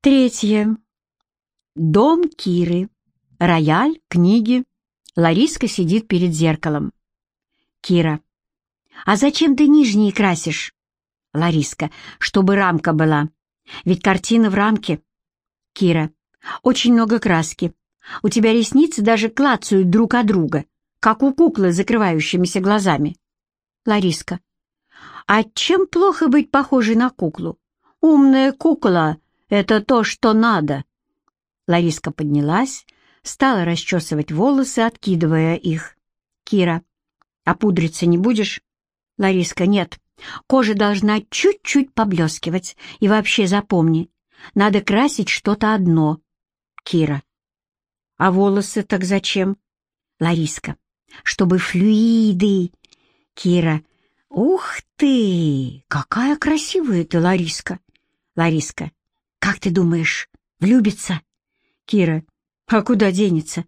Третье. Дом Киры. Рояль, книги. Лариска сидит перед зеркалом. Кира. «А зачем ты нижние красишь?» Лариска. «Чтобы рамка была. Ведь картина в рамке». Кира. «Очень много краски. У тебя ресницы даже клацают друг от друга, как у куклы с закрывающимися глазами». Лариска. «А чем плохо быть похожей на куклу? Умная кукла — это то, что надо». Лариска поднялась, стала расчесывать волосы, откидывая их. Кира. «А пудриться не будешь?» Лариска. «Нет. Кожа должна чуть-чуть поблескивать. И вообще запомни, надо красить что-то одно». Кира. «А волосы так зачем?» Лариска. «Чтобы флюиды». Кира. «Ух ты! Какая красивая ты, Лариска!» Лариска. «Как ты думаешь, влюбится?» Кира. «А куда денется?»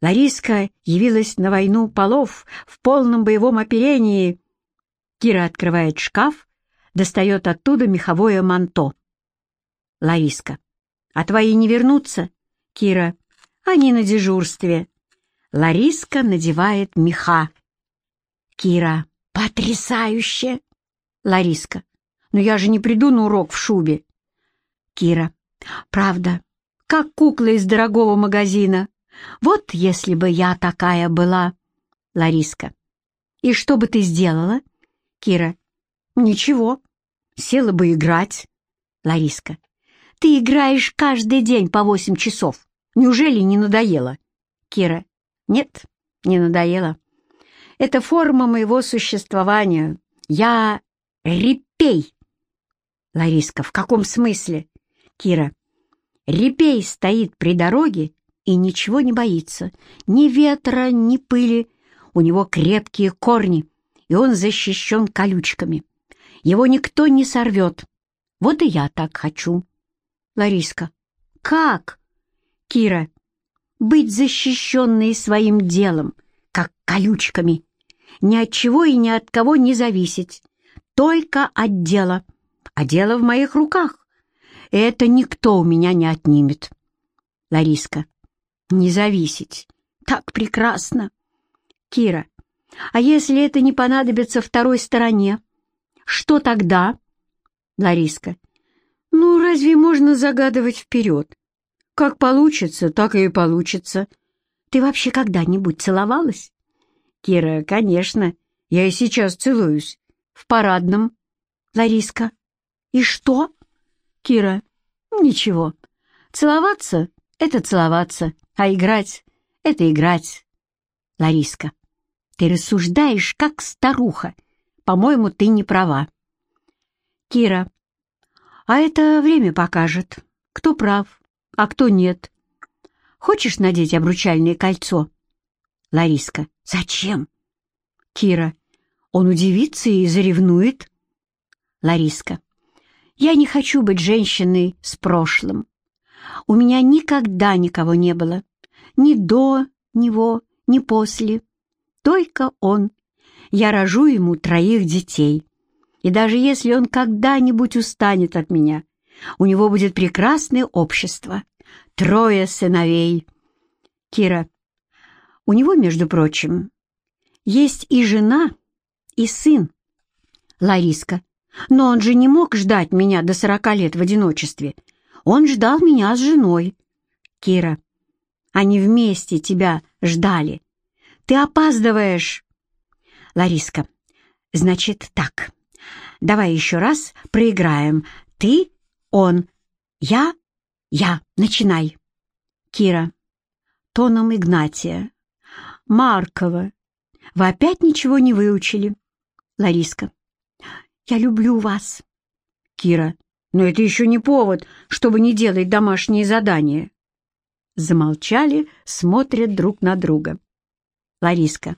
Лариска явилась на войну полов в полном боевом оперении. Кира открывает шкаф, достает оттуда меховое манто. Лариска. «А твои не вернутся?» Кира. «Они на дежурстве». Лариска надевает меха. Кира. «Потрясающе!» Лариска. «Но я же не приду на урок в шубе». Кира. «Правда, как кукла из дорогого магазина. Вот если бы я такая была. Лариска. И что бы ты сделала? Кира. Ничего. Села бы играть. Лариска. Ты играешь каждый день по восемь часов. Неужели не надоело? Кира. Нет, не надоело. Это форма моего существования. Я репей. Лариска. В каком смысле? Кира. Репей стоит при дороге и ничего не боится. Ни ветра, ни пыли. У него крепкие корни, и он защищен колючками. Его никто не сорвет. Вот и я так хочу. Лариска. Как? Кира. Быть защищенной своим делом, как колючками. Ни от чего и ни от кого не зависеть. Только от дела. А дело в моих руках. Это никто у меня не отнимет. Лариска. Не зависеть. Так прекрасно. Кира. А если это не понадобится второй стороне? Что тогда? Лариска. Ну, разве можно загадывать вперед? Как получится, так и получится. Ты вообще когда-нибудь целовалась? Кира. Конечно. Я и сейчас целуюсь. В парадном. Лариска. И что? Кира. «Ничего. Целоваться — это целоваться, а играть — это играть». Лариска. «Ты рассуждаешь, как старуха. По-моему, ты не права». Кира. «А это время покажет, кто прав, а кто нет. Хочешь надеть обручальное кольцо?» Лариска. «Зачем?» Кира. «Он удивится и заревнует». Лариска. Я не хочу быть женщиной с прошлым. У меня никогда никого не было. Ни до него, ни после. Только он. Я рожу ему троих детей. И даже если он когда-нибудь устанет от меня, у него будет прекрасное общество. Трое сыновей. Кира. У него, между прочим, есть и жена, и сын. Лариска. Но он же не мог ждать меня до сорока лет в одиночестве. Он ждал меня с женой. Кира, они вместе тебя ждали. Ты опаздываешь. Лариска, значит так. Давай еще раз проиграем. Ты, он, я, я. Начинай. Кира, тоном Игнатия. Маркова, вы опять ничего не выучили? Лариска, я люблю вас. Кира. Но это еще не повод, чтобы не делать домашние задания. Замолчали, смотрят друг на друга. Лариска.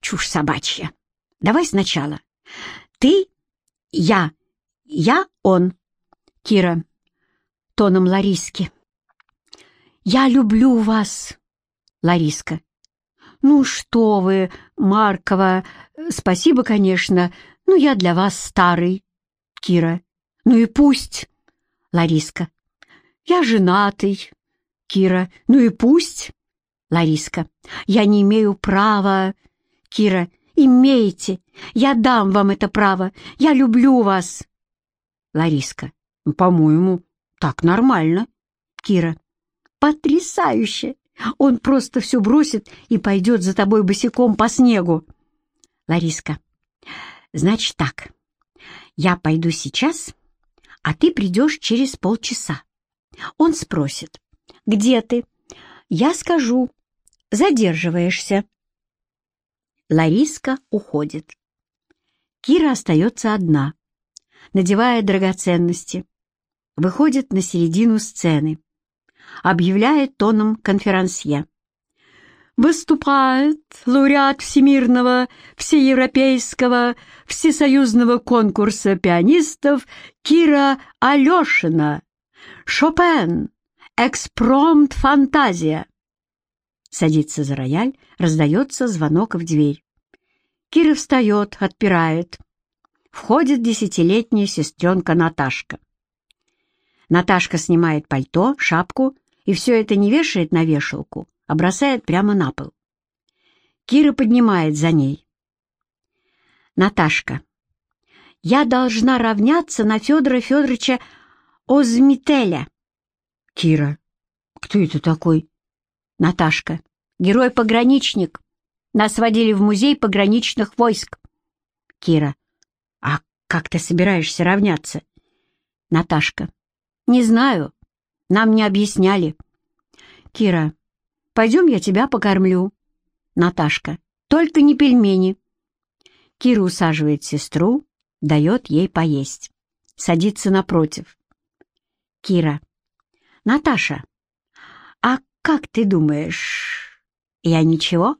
Чушь собачья. Давай сначала. Ты, я, я, он. Кира. Тоном Лариски. Я люблю вас. Лариска. Ну что вы, Маркова, спасибо, конечно, «Ну, я для вас старый». Кира. «Ну и пусть». Лариска. Я женатый. Кира, ну и пусть. Лариска, я не имею права. Кира, имеете. Я дам вам это право. Я люблю вас. Лариска, по-моему, так нормально. Кира, потрясающе. Он просто все бросит и пойдет за тобой босиком по снегу. Лариска, значит так, я пойду сейчас, а ты придешь через полчаса. Он спросит, где ты? Я скажу, задерживаешься. Лариска уходит. Кира остается одна, надевая драгоценности. Выходит на середину сцены. Объявляет тоном конферансье. Выступает лауреат Всемирного, Всеевропейского, Всесоюзного конкурса пианистов Кира Алешина. Шопен. Экспромт фантазия. Садится за рояль, раздается звонок в дверь. Кира встает, отпирает. Входит десятилетняя сестренка Наташка. Наташка снимает пальто, шапку и все это не вешает на вешалку, а бросает прямо на пол. Кира поднимает за ней. Наташка. Я должна равняться на Федора Федоровича Озмителя. Кира. Кто это такой? Наташка. Герой-пограничник. Нас водили в музей пограничных войск. Кира. А как ты собираешься равняться? Наташка. Не знаю. Нам не объясняли. Кира. Пойдем, я тебя покормлю. Наташка. Только не пельмени. Кира усаживает сестру, дает ей поесть. Садится напротив. Кира. Наташа, а как ты думаешь, я ничего?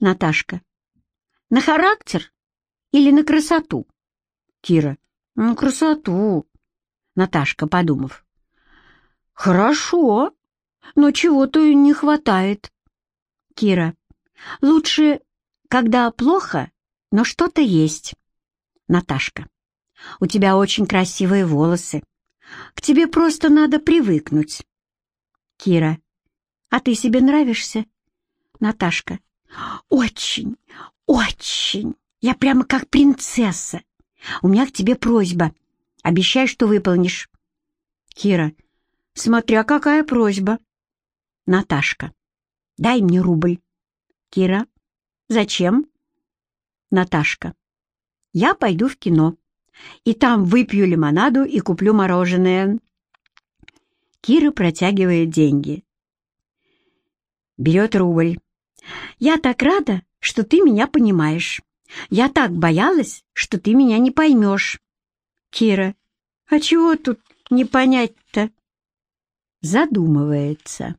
Наташка. На характер или на красоту? Кира. На красоту. Наташка, подумав. Хорошо, но чего-то не хватает. Кира. Лучше, когда плохо, но что-то есть. Наташка. У тебя очень красивые волосы. К тебе просто надо привыкнуть. Кира. А ты себе нравишься? Наташка. Очень, очень. Я прямо как принцесса. У меня к тебе просьба. Обещай, что выполнишь. Кира. Смотря какая просьба. Наташка. Дай мне рубль. Кира. Зачем? Наташка. Я пойду в кино и там выпью лимонаду и куплю мороженое. Кира протягивает деньги. Берет рубль. «Я так рада, что ты меня понимаешь. Я так боялась, что ты меня не поймешь». Кира. «А чего тут не понять-то?» Задумывается.